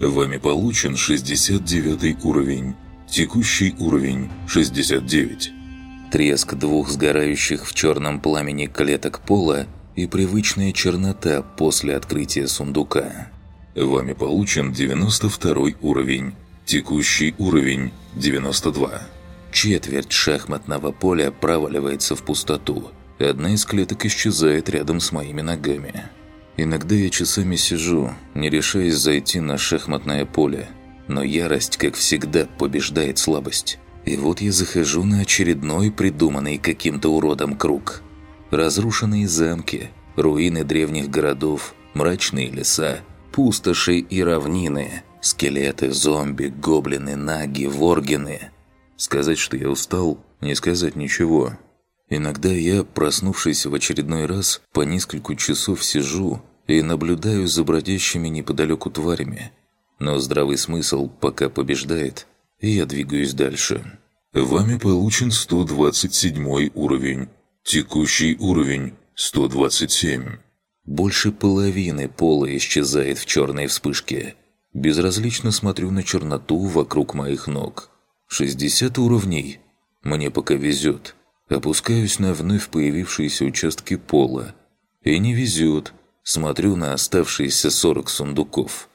Вами получен 69 уровень. Текущий уровень 69. Треск двух сгорающих в черном пламени клеток пола и привычная чернота после открытия сундука. Вами получен 92 уровень. Текущий уровень 92. Четверть шахматного поля проваливается в пустоту. Одна из клеток исчезает рядом с моими ногами. Иногда я часами сижу, не решаясь зайти на шахматное поле. Но ярость, как всегда, побеждает слабость. И вот я захожу на очередной придуманный каким-то уродом круг. Разрушенные замки, руины древних городов, мрачные леса, пустоши и равнины, скелеты, зомби, гоблины, наги, воргины – Сказать, что я устал, не сказать ничего. Иногда я, проснувшись в очередной раз, по несколько часов сижу и наблюдаю за бродящими неподалеку тварями. Но здравый смысл пока побеждает, и я двигаюсь дальше. Вами получен 127 уровень. Текущий уровень 127. Больше половины пола исчезает в черной вспышке. Безразлично смотрю на черноту вокруг моих ног. 60 уровней. Мне пока везет. Опускаюсь на вновь появившиеся участки пола. И не везет. Смотрю на оставшиеся 40 сундуков.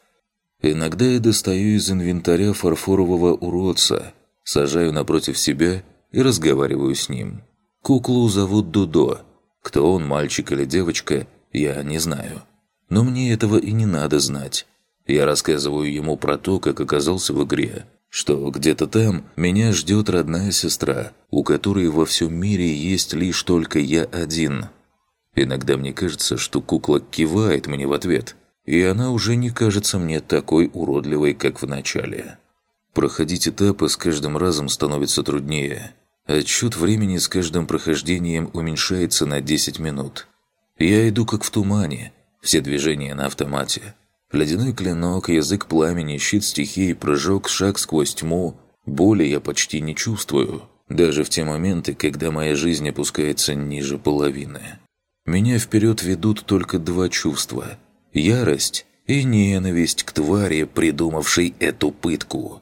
Иногда я достаю из инвентаря фарфорового уродца, сажаю напротив себя и разговариваю с ним. Куклу зовут Дудо. Кто он, мальчик или девочка, я не знаю. Но мне этого и не надо знать. Я рассказываю ему про то, как оказался в игре – что где-то там меня ждет родная сестра, у которой во всем мире есть лишь только я один. Иногда мне кажется, что кукла кивает мне в ответ, и она уже не кажется мне такой уродливой, как в начале. Проходить этапы с каждым разом становится труднее. Отсчет времени с каждым прохождением уменьшается на 10 минут. Я иду как в тумане, все движения на автомате. Ледяной клинок, язык пламени, щит стихии, прыжок, шаг сквозь тьму. Боли я почти не чувствую, даже в те моменты, когда моя жизнь опускается ниже половины. Меня вперед ведут только два чувства – ярость и ненависть к твари, придумавшей эту пытку.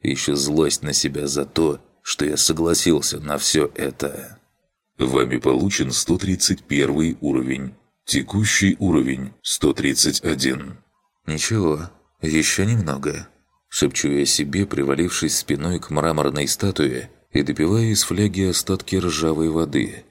Еще злость на себя за то, что я согласился на все это. Вами получен 131 уровень. Текущий уровень – 131. «Ничего, еще немного», – шепчу я себе, привалившись спиной к мраморной статуе и допивая из фляги остатки ржавой воды.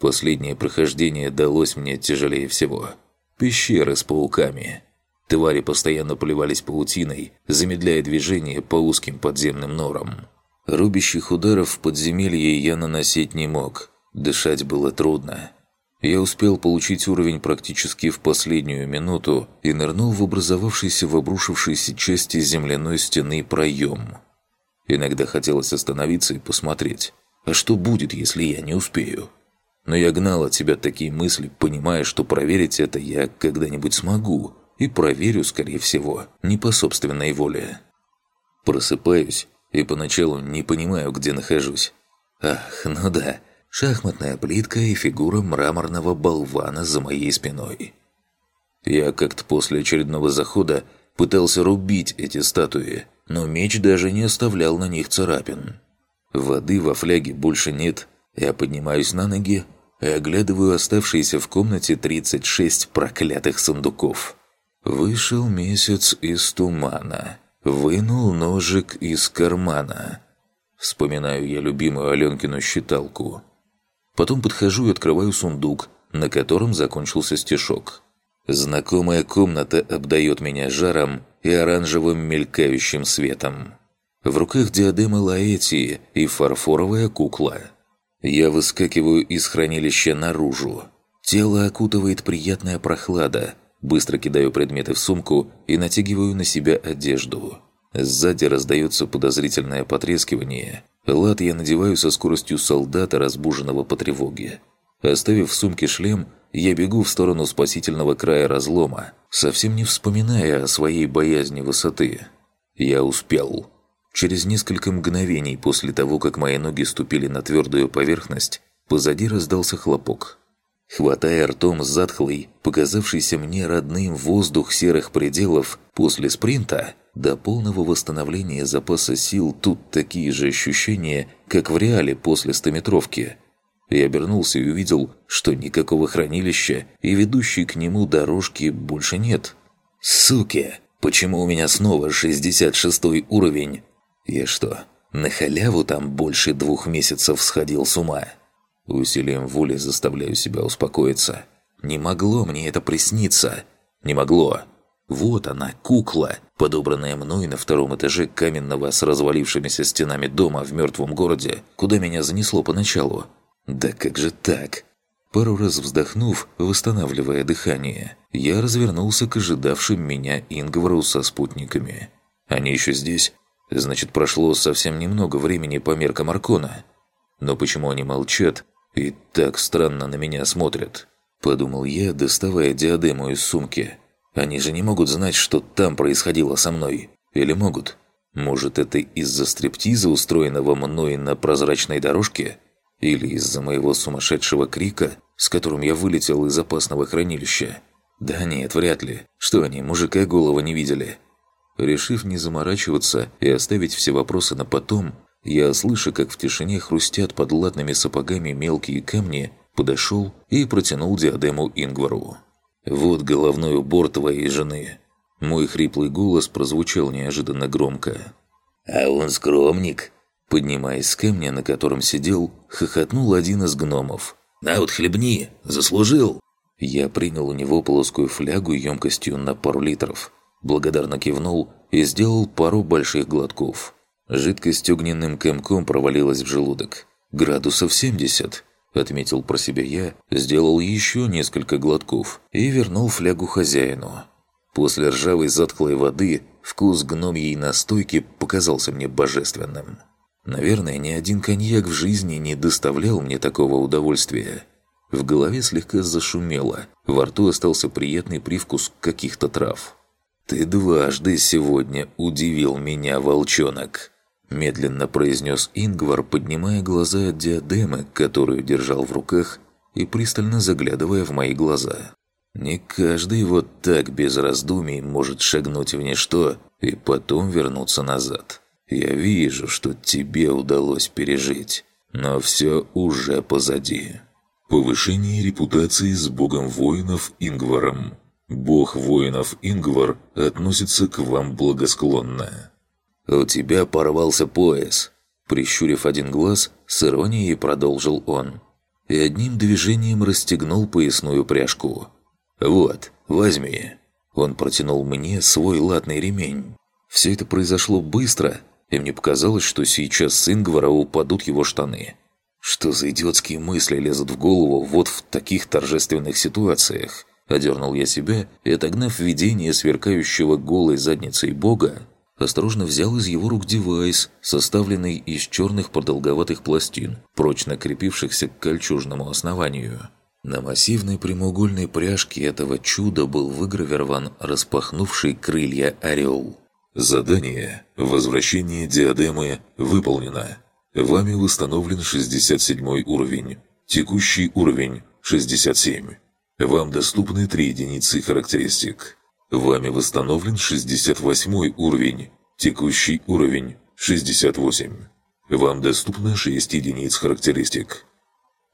Последнее прохождение далось мне тяжелее всего. Пещеры с пауками. Твари постоянно поливались паутиной, замедляя движение по узким подземным норам. Рубящих ударов в подземелье я наносить не мог. Дышать было трудно. Я успел получить уровень практически в последнюю минуту и нырнул в образовавшийся в обрушившейся части земляной стены проем. Иногда хотелось остановиться и посмотреть, а что будет, если я не успею? Но я гнал от себя такие мысли, понимая, что проверить это я когда-нибудь смогу, и проверю, скорее всего, не по собственной воле. Просыпаюсь и поначалу не понимаю, где нахожусь. Ах, ну да, шахматная плитка и фигура мраморного болвана за моей спиной. Я как-то после очередного захода пытался рубить эти статуи, но меч даже не оставлял на них царапин. Воды во фляге больше нет, я поднимаюсь на ноги и оглядываю оставшиеся в комнате 36 проклятых сундуков. Вышел месяц из тумана, вынул ножик из кармана. Вспоминаю я любимую Аленкину считалку – Потом подхожу и открываю сундук, на котором закончился стишок. Знакомая комната обдает меня жаром и оранжевым мелькающим светом. В руках диадема Лаэтии и фарфоровая кукла. Я выскакиваю из хранилища наружу. Тело окутывает приятная прохлада. Быстро кидаю предметы в сумку и натягиваю на себя одежду. Сзади раздается подозрительное потрескивание, Лад я надеваю со скоростью солдата, разбуженного по тревоге. Оставив в сумке шлем, я бегу в сторону спасительного края разлома, совсем не вспоминая о своей боязни высоты. Я успел. Через несколько мгновений после того, как мои ноги ступили на твердую поверхность, позади раздался хлопок. хватая ртом затхлый, показавшийся мне родным воздух серых пределов после спринта, до полного восстановления запаса сил тут такие же ощущения, как в реале после стометровки. Я обернулся и увидел, что никакого хранилища и ведущей к нему дорожки больше нет. «Суки! Почему у меня снова 66 уровень? Я что, на халяву там больше двух месяцев сходил с ума?» Усилием воли заставляю себя успокоиться. Не могло мне это присниться. Не могло. Вот она, кукла, подобранная мной на втором этаже каменного с развалившимися стенами дома в мертвом городе, куда меня занесло поначалу. Да как же так? Пару раз вздохнув, восстанавливая дыхание, я развернулся к ожидавшим меня Ингвару со спутниками. Они еще здесь? Значит, прошло совсем немного времени по меркам Аркона. Но почему они молчат и так странно на меня смотрят? Подумал я, доставая диадему из сумки. Они же не могут знать, что там происходило со мной. Или могут? Может, это из-за стриптиза, устроенного мной на прозрачной дорожке? Или из-за моего сумасшедшего крика, с которым я вылетел из опасного хранилища? Да нет, вряд ли. Что они, мужика голову не видели? Решив не заморачиваться и оставить все вопросы на потом, я, слыша, как в тишине хрустят под латными сапогами мелкие камни, подошел и протянул диадему Ингвару. «Вот головной убор твоей жены». Мой хриплый голос прозвучал неожиданно громко. «А он скромник», Поднимаясь с камня, на котором сидел, хохотнул один из гномов. «На вот хлебни! Заслужил!» Я принял у него плоскую флягу емкостью на пару литров. Благодарно кивнул и сделал пару больших глотков. Жидкость огненным комком провалилась в желудок. «Градусов 70», — отметил про себя я, сделал еще несколько глотков и вернул флягу хозяину. После ржавой затхлой воды вкус гномьей настойки показался мне божественным. Наверное, ни один коньяк в жизни не доставлял мне такого удовольствия. В голове слегка зашумело, во рту остался приятный привкус каких-то трав. «Ты дважды сегодня удивил меня, волчонок», – медленно произнес Ингвар, поднимая глаза от диадемы, которую держал в руках, и пристально заглядывая в мои глаза. «Не каждый вот так без раздумий может шагнуть в ничто и потом вернуться назад». Я вижу, что тебе удалось пережить, но все уже позади. Повышение репутации с богом воинов Ингваром. Бог воинов Ингвар относится к вам благосклонно. «У тебя порвался пояс», – прищурив один глаз, с иронией продолжил он. И одним движением расстегнул поясную пряжку. «Вот, возьми». Он протянул мне свой латный ремень. Все это произошло быстро, и мне показалось, что сейчас с Ингвара упадут его штаны. Что за идиотские мысли лезут в голову вот в таких торжественных ситуациях? Одернул я себя и, отогнав видение сверкающего голой задницей бога, осторожно взял из его рук девайс, составленный из черных продолговатых пластин, прочно крепившихся к кольчужному основанию. На массивной прямоугольной пряжке этого чуда был выгравирован распахнувший крылья орел. Задание «Возвращение диадемы» выполнено. Вами восстановлен 67 уровень. Текущий уровень – 67. Вам доступны 3 единицы характеристик. Вами восстановлен 68 уровень. Текущий уровень – 68. Вам доступно 6 единиц характеристик.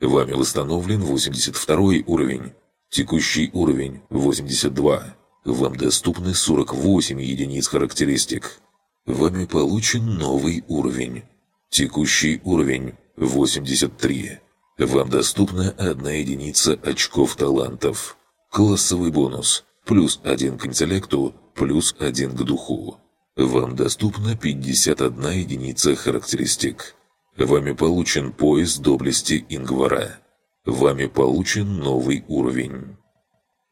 Вами восстановлен 82 уровень. Текущий уровень – 82. Вам доступны 48 единиц характеристик. Вами получен новый уровень. Текущий уровень 83. Вам доступна одна единица очков талантов. Классовый бонус. Плюс один к интеллекту, плюс один к духу. Вам доступна 51 единица характеристик. Вами получен пояс доблести Ингвара. Вами получен новый уровень.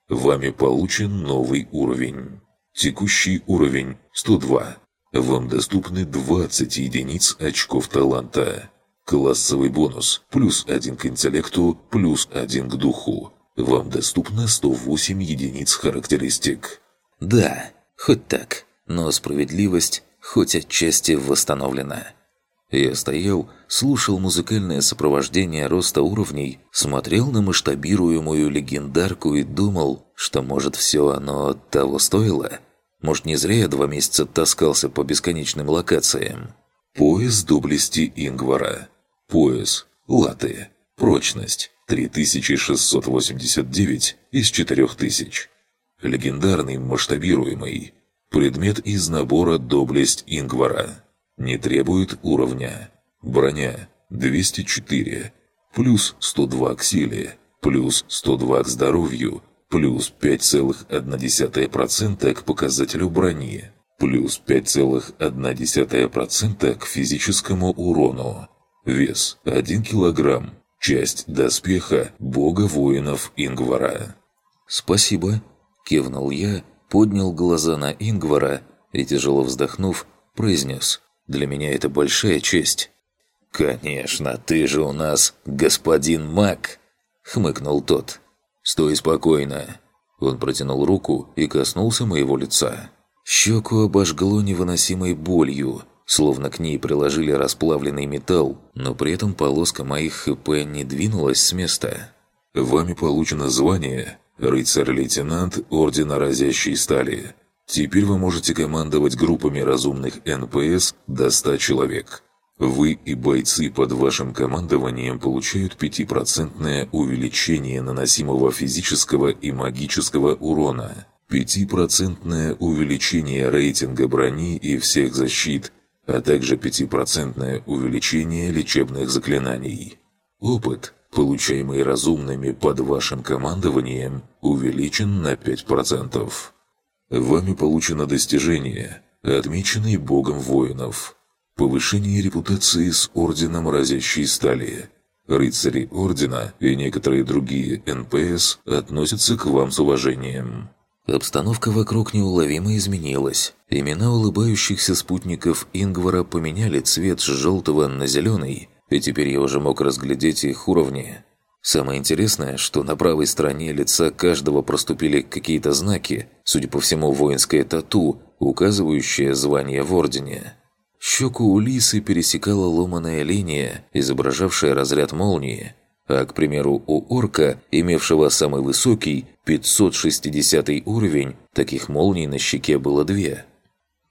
Вами получен новый уровень. Текущий уровень 102. Вам доступны 20 единиц очков таланта. Классовый бонус плюс 1 к интеллекту, плюс 1 к духу. Вам доступно 108 единиц характеристик. Да, хоть так, но справедливость хоть отчасти восстановлена. Я стоял, слушал музыкальное сопровождение роста уровней, смотрел на масштабируемую легендарку и думал, что может все оно того стоило. Может не зря я два месяца таскался по бесконечным локациям. Пояс доблести Ингвара. Пояс. Латы. Прочность. 3689 из 4000. Легендарный масштабируемый. Предмет из набора «Доблесть Ингвара». Не требует уровня. Броня 204, плюс 102 к силе, плюс 102 к здоровью, плюс 5,1% к показателю брони, плюс 5,1% к физическому урону. Вес 1 кг. Часть доспеха бога воинов Ингвара. «Спасибо», – кивнул я, поднял глаза на Ингвара и, тяжело вздохнув, произнес – для меня это большая честь». «Конечно, ты же у нас господин маг!» — хмыкнул тот. «Стой спокойно!» Он протянул руку и коснулся моего лица. Щеку обожгло невыносимой болью, словно к ней приложили расплавленный металл, но при этом полоска моих ХП не двинулась с места. «Вами получено звание «Рыцарь-лейтенант Ордена Разящей Стали». Теперь вы можете командовать группами разумных НПС до 100 человек. Вы и бойцы под вашим командованием получают 5% увеличение наносимого физического и магического урона, 5% увеличение рейтинга брони и всех защит, а также 5% увеличение лечебных заклинаний. Опыт, получаемый разумными под вашим командованием, увеличен на 5%. Вами получено достижение, отмеченное Богом воинов. Повышение репутации с Орденом Разящей Стали. Рыцари Ордена и некоторые другие НПС относятся к вам с уважением. Обстановка вокруг неуловимо изменилась. Имена улыбающихся спутников Ингвара поменяли цвет с желтого на зеленый, и теперь я уже мог разглядеть их уровни. Самое интересное, что на правой стороне лица каждого проступили какие-то знаки, судя по всему, воинское тату, указывающее звание в Ордене. Щеку у лисы пересекала ломаная линия, изображавшая разряд молнии, а, к примеру, у орка, имевшего самый высокий, 560 уровень, таких молний на щеке было две.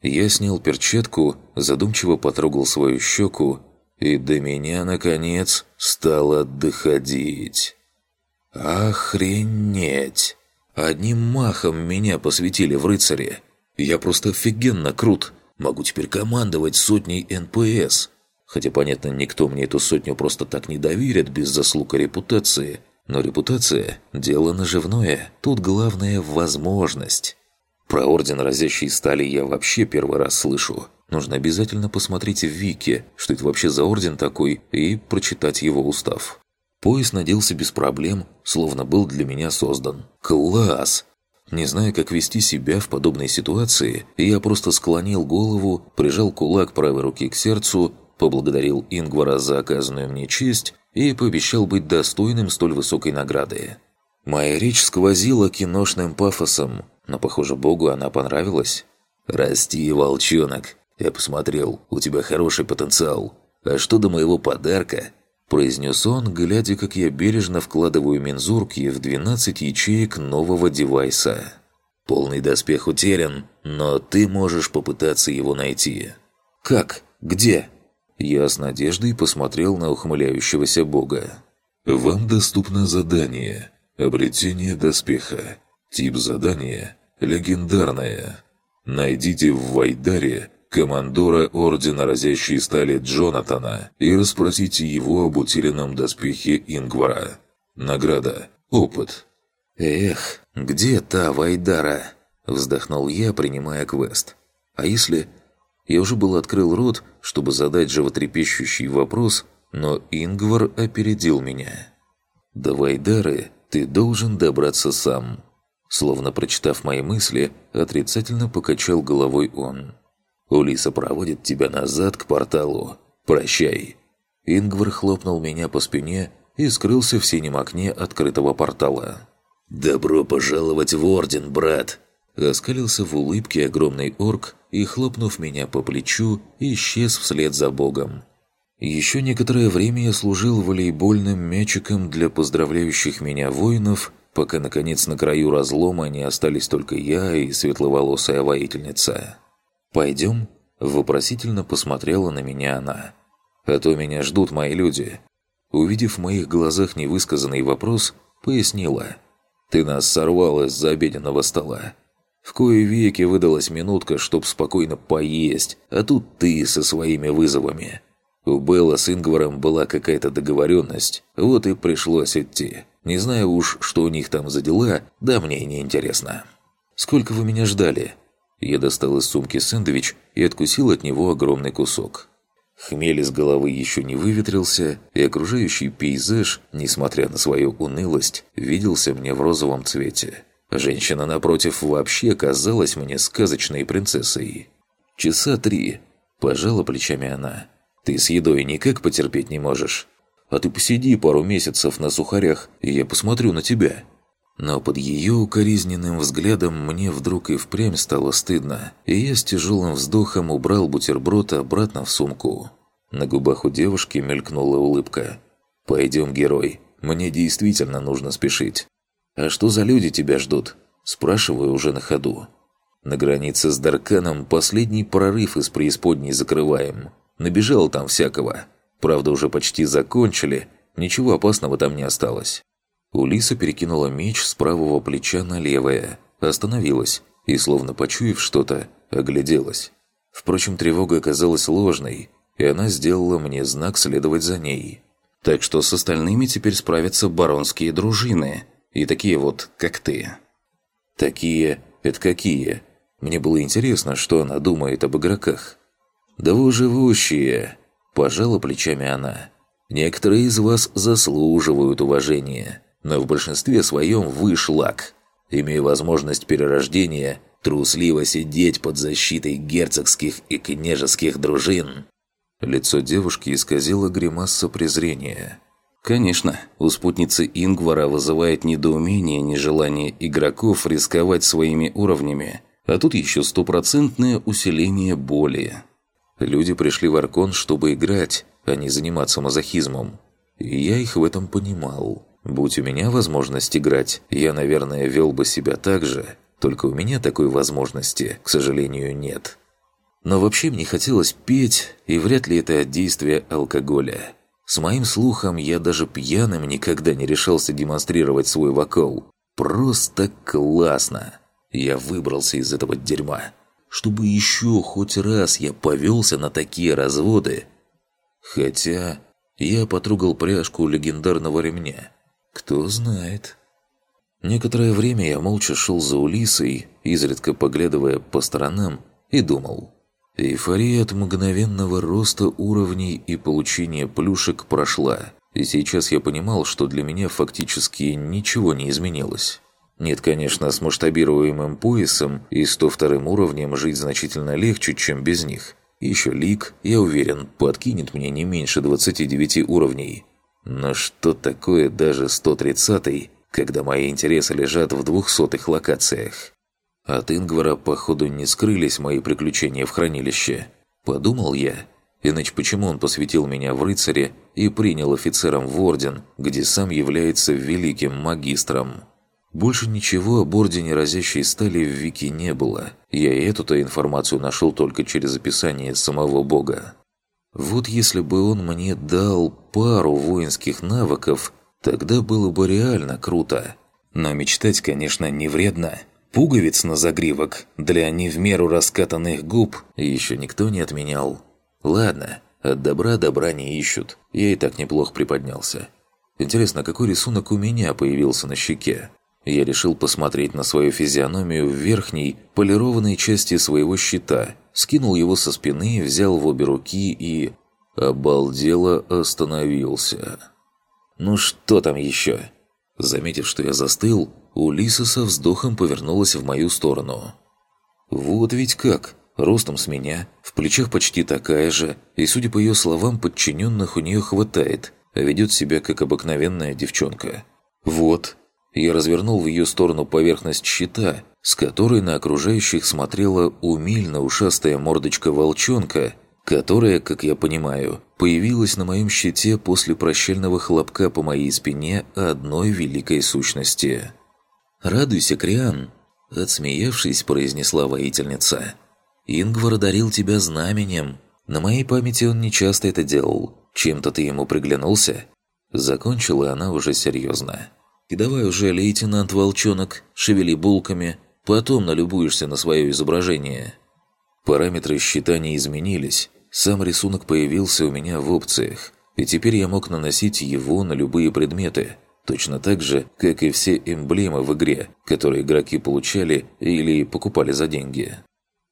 Я снял перчатку, задумчиво потрогал свою щеку и до меня, наконец, стало доходить. Охренеть! Одним махом меня посвятили в рыцари. Я просто офигенно крут. Могу теперь командовать сотней НПС. Хотя, понятно, никто мне эту сотню просто так не доверит без заслуг и репутации. Но репутация – дело наживное. Тут главное – возможность. Про Орден Разящей Стали я вообще первый раз слышу. Нужно обязательно посмотреть в Вики, что это вообще за орден такой, и прочитать его устав. Пояс наделся без проблем, словно был для меня создан. Класс! Не зная, как вести себя в подобной ситуации, я просто склонил голову, прижал кулак правой руки к сердцу, поблагодарил Ингвара за оказанную мне честь и пообещал быть достойным столь высокой награды. Моя речь сквозила киношным пафосом, но, похоже, Богу она понравилась. «Расти, волчонок!» Я посмотрел, у тебя хороший потенциал. А что до моего подарка?» произнес он, глядя, как я бережно вкладываю мензурки в 12 ячеек нового девайса. «Полный доспех утерян, но ты можешь попытаться его найти». «Как? Где?» Я с надеждой посмотрел на ухмыляющегося бога. «Вам доступно задание. Обретение доспеха. Тип задания – легендарное. Найдите в Вайдаре командора Ордена Разящей Стали Джонатана и расспросите его об утерянном доспехе Ингвара. Награда. Опыт. «Эх, где та Вайдара?» – вздохнул я, принимая квест. «А если...» Я уже был открыл рот, чтобы задать животрепещущий вопрос, но Ингвар опередил меня. «До Вайдары ты должен добраться сам». Словно прочитав мои мысли, отрицательно покачал головой он. Улиса проводит тебя назад к порталу. Прощай». Ингвар хлопнул меня по спине и скрылся в синем окне открытого портала. «Добро пожаловать в Орден, брат!» Оскалился в улыбке огромный орк и, хлопнув меня по плечу, исчез вслед за богом. Еще некоторое время я служил волейбольным мячиком для поздравляющих меня воинов, пока, наконец, на краю разлома не остались только я и светловолосая воительница. «Пойдем?» – вопросительно посмотрела на меня она. «А то меня ждут мои люди». Увидев в моих глазах невысказанный вопрос, пояснила. «Ты нас сорвал из-за обеденного стола. В кое веки выдалась минутка, чтоб спокойно поесть, а тут ты со своими вызовами. У Белла с Ингваром была какая-то договоренность, вот и пришлось идти. Не знаю уж, что у них там за дела, да мне и не интересно. «Сколько вы меня ждали?» Я достал из сумки сэндвич и откусил от него огромный кусок. Хмель из головы еще не выветрился, и окружающий пейзаж, несмотря на свою унылость, виделся мне в розовом цвете. Женщина, напротив, вообще казалась мне сказочной принцессой. «Часа три», – пожала плечами она. Ты с едой никак потерпеть не можешь. А ты посиди пару месяцев на сухарях, и я посмотрю на тебя». Но под ее укоризненным взглядом мне вдруг и впрямь стало стыдно, и я с тяжелым вздохом убрал бутерброд обратно в сумку. На губах у девушки мелькнула улыбка. «Пойдем, герой, мне действительно нужно спешить». «А что за люди тебя ждут?» Спрашиваю уже на ходу. На границе с Дарканом последний прорыв из преисподней закрываем. Набежал там всякого. Правда, уже почти закончили, ничего опасного там не осталось. Улиса перекинула меч с правого плеча на левое, остановилась и, словно почуяв что-то, огляделась. Впрочем, тревога оказалась ложной, и она сделала мне знак следовать за ней. Так что с остальными теперь справятся баронские дружины, и такие вот, как ты. Такие – это какие? Мне было интересно, что она думает об игроках. «Да вы живущие!» – пожала плечами она. «Некоторые из вас заслуживают уважения, но в большинстве своем вы шлак. Имея возможность перерождения, трусливо сидеть под защитой герцогских и княжеских дружин». Лицо девушки исказило гримаса презрения. Конечно, у спутницы Ингвара вызывает недоумение нежелание игроков рисковать своими уровнями, а тут еще стопроцентное усиление боли. Люди пришли в Аркон, чтобы играть, а не заниматься мазохизмом. И я их в этом понимал. Будь у меня возможность играть, я, наверное, вел бы себя так же, только у меня такой возможности, к сожалению, нет. Но вообще мне хотелось петь, и вряд ли это от действия алкоголя. С моим слухом я даже пьяным никогда не решался демонстрировать свой вокал. Просто классно! Я выбрался из этого дерьма чтобы еще хоть раз я повелся на такие разводы. Хотя я потрогал пряжку легендарного ремня. Кто знает. Некоторое время я молча шел за Улисой, изредка поглядывая по сторонам, и думал. Эйфория от мгновенного роста уровней и получения плюшек прошла, и сейчас я понимал, что для меня фактически ничего не изменилось. Нет, конечно, с масштабируемым поясом и 102 уровнем жить значительно легче, чем без них. Еще Лик, я уверен, подкинет мне не меньше 29 уровней. Но что такое даже 130 когда мои интересы лежат в двухсотых локациях? От Ингвара, походу, не скрылись мои приключения в хранилище. Подумал я. Иначе почему он посвятил меня в рыцаре и принял офицером в орден, где сам является великим магистром? Больше ничего об Ордене Разящей Стали в Вики не было. Я и эту-то информацию нашел только через описание самого бога. Вот если бы он мне дал пару воинских навыков, тогда было бы реально круто. Но мечтать, конечно, не вредно. Пуговиц на загривок для не в меру раскатанных губ еще никто не отменял. Ладно, от добра добра не ищут. Я и так неплохо приподнялся. Интересно, какой рисунок у меня появился на щеке? Я решил посмотреть на свою физиономию в верхней, полированной части своего щита, скинул его со спины, взял в обе руки и... Обалдело остановился. «Ну что там еще?» Заметив, что я застыл, Улиса со вздохом повернулась в мою сторону. «Вот ведь как! Ростом с меня, в плечах почти такая же, и, судя по ее словам, подчиненных у нее хватает, а ведет себя как обыкновенная девчонка. Вот, я развернул в ее сторону поверхность щита, с которой на окружающих смотрела умильно ушастая мордочка волчонка, которая, как я понимаю, появилась на моем щите после прощального хлопка по моей спине одной великой сущности. «Радуйся, Криан!» – отсмеявшись, произнесла воительница. «Ингвар одарил тебя знаменем. На моей памяти он нечасто это делал. Чем-то ты ему приглянулся?» Закончила она уже серьезно. «И давай уже, лейтенант-волчонок, шевели булками, потом налюбуешься на свое изображение». Параметры счета не изменились, сам рисунок появился у меня в опциях, и теперь я мог наносить его на любые предметы, точно так же, как и все эмблемы в игре, которые игроки получали или покупали за деньги.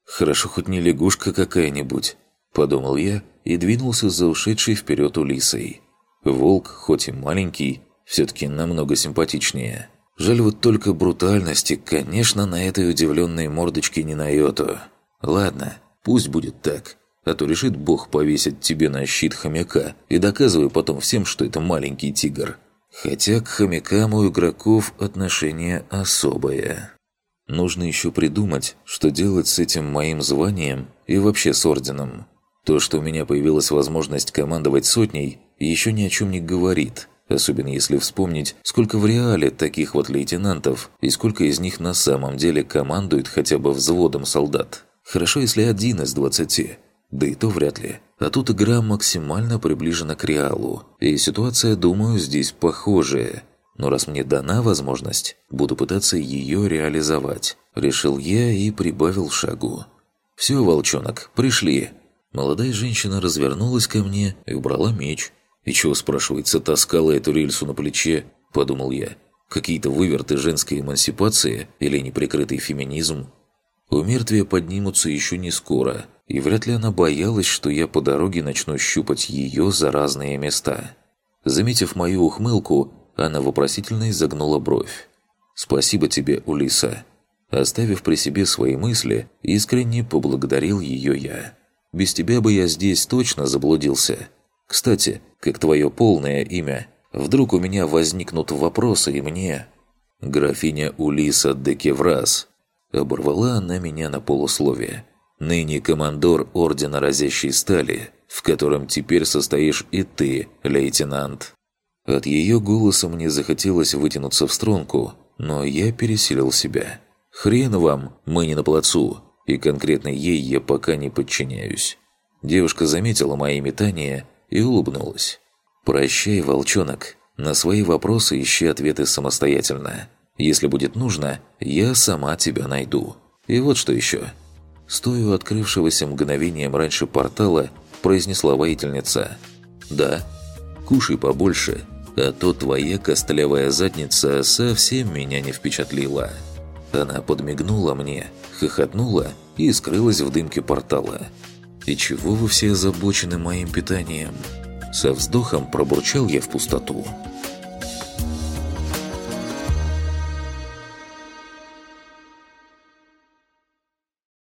«Хорошо хоть не лягушка какая-нибудь», – подумал я и двинулся за ушедшей вперед Улисой. Волк, хоть и маленький, все-таки намного симпатичнее. Жаль вот только брутальности, конечно, на этой удивленной мордочке не на йоту. Ладно, пусть будет так. А то решит бог повесить тебе на щит хомяка и доказывай потом всем, что это маленький тигр. Хотя к хомякам у игроков отношение особое. Нужно еще придумать, что делать с этим моим званием и вообще с орденом. То, что у меня появилась возможность командовать сотней, еще ни о чем не говорит. Особенно если вспомнить, сколько в реале таких вот лейтенантов и сколько из них на самом деле командует хотя бы взводом солдат. Хорошо, если один из двадцати. Да и то вряд ли. А тут игра максимально приближена к реалу. И ситуация, думаю, здесь похожая. Но раз мне дана возможность, буду пытаться ее реализовать. Решил я и прибавил шагу. «Все, волчонок, пришли». Молодая женщина развернулась ко мне и убрала меч. «И чего, спрашивается, таскала эту рельсу на плече?» – подумал я. «Какие-то выверты женской эмансипации или неприкрытый феминизм?» У мертвия поднимутся еще не скоро, и вряд ли она боялась, что я по дороге начну щупать ее за разные места. Заметив мою ухмылку, она вопросительно изогнула бровь. «Спасибо тебе, Улиса». Оставив при себе свои мысли, искренне поблагодарил ее я. «Без тебя бы я здесь точно заблудился. Кстати, как твое полное имя? Вдруг у меня возникнут вопросы и мне...» «Графиня Улиса де Кеврас», Оборвала она меня на полусловие. «Ныне командор Ордена Разящей Стали, в котором теперь состоишь и ты, лейтенант». От ее голоса мне захотелось вытянуться в струнку, но я переселил себя. «Хрен вам, мы не на плацу, и конкретно ей я пока не подчиняюсь». Девушка заметила мои метания и улыбнулась. «Прощай, волчонок. На свои вопросы ищи ответы самостоятельно. Если будет нужно, я сама тебя найду. И вот что еще. Стоя у открывшегося мгновением раньше портала, произнесла воительница. «Да, кушай побольше, а то твоя костлявая задница совсем меня не впечатлила». Она подмигнула мне, хохотнула и скрылась в дымке портала. «И чего вы все озабочены моим питанием?» Со вздохом пробурчал я в пустоту.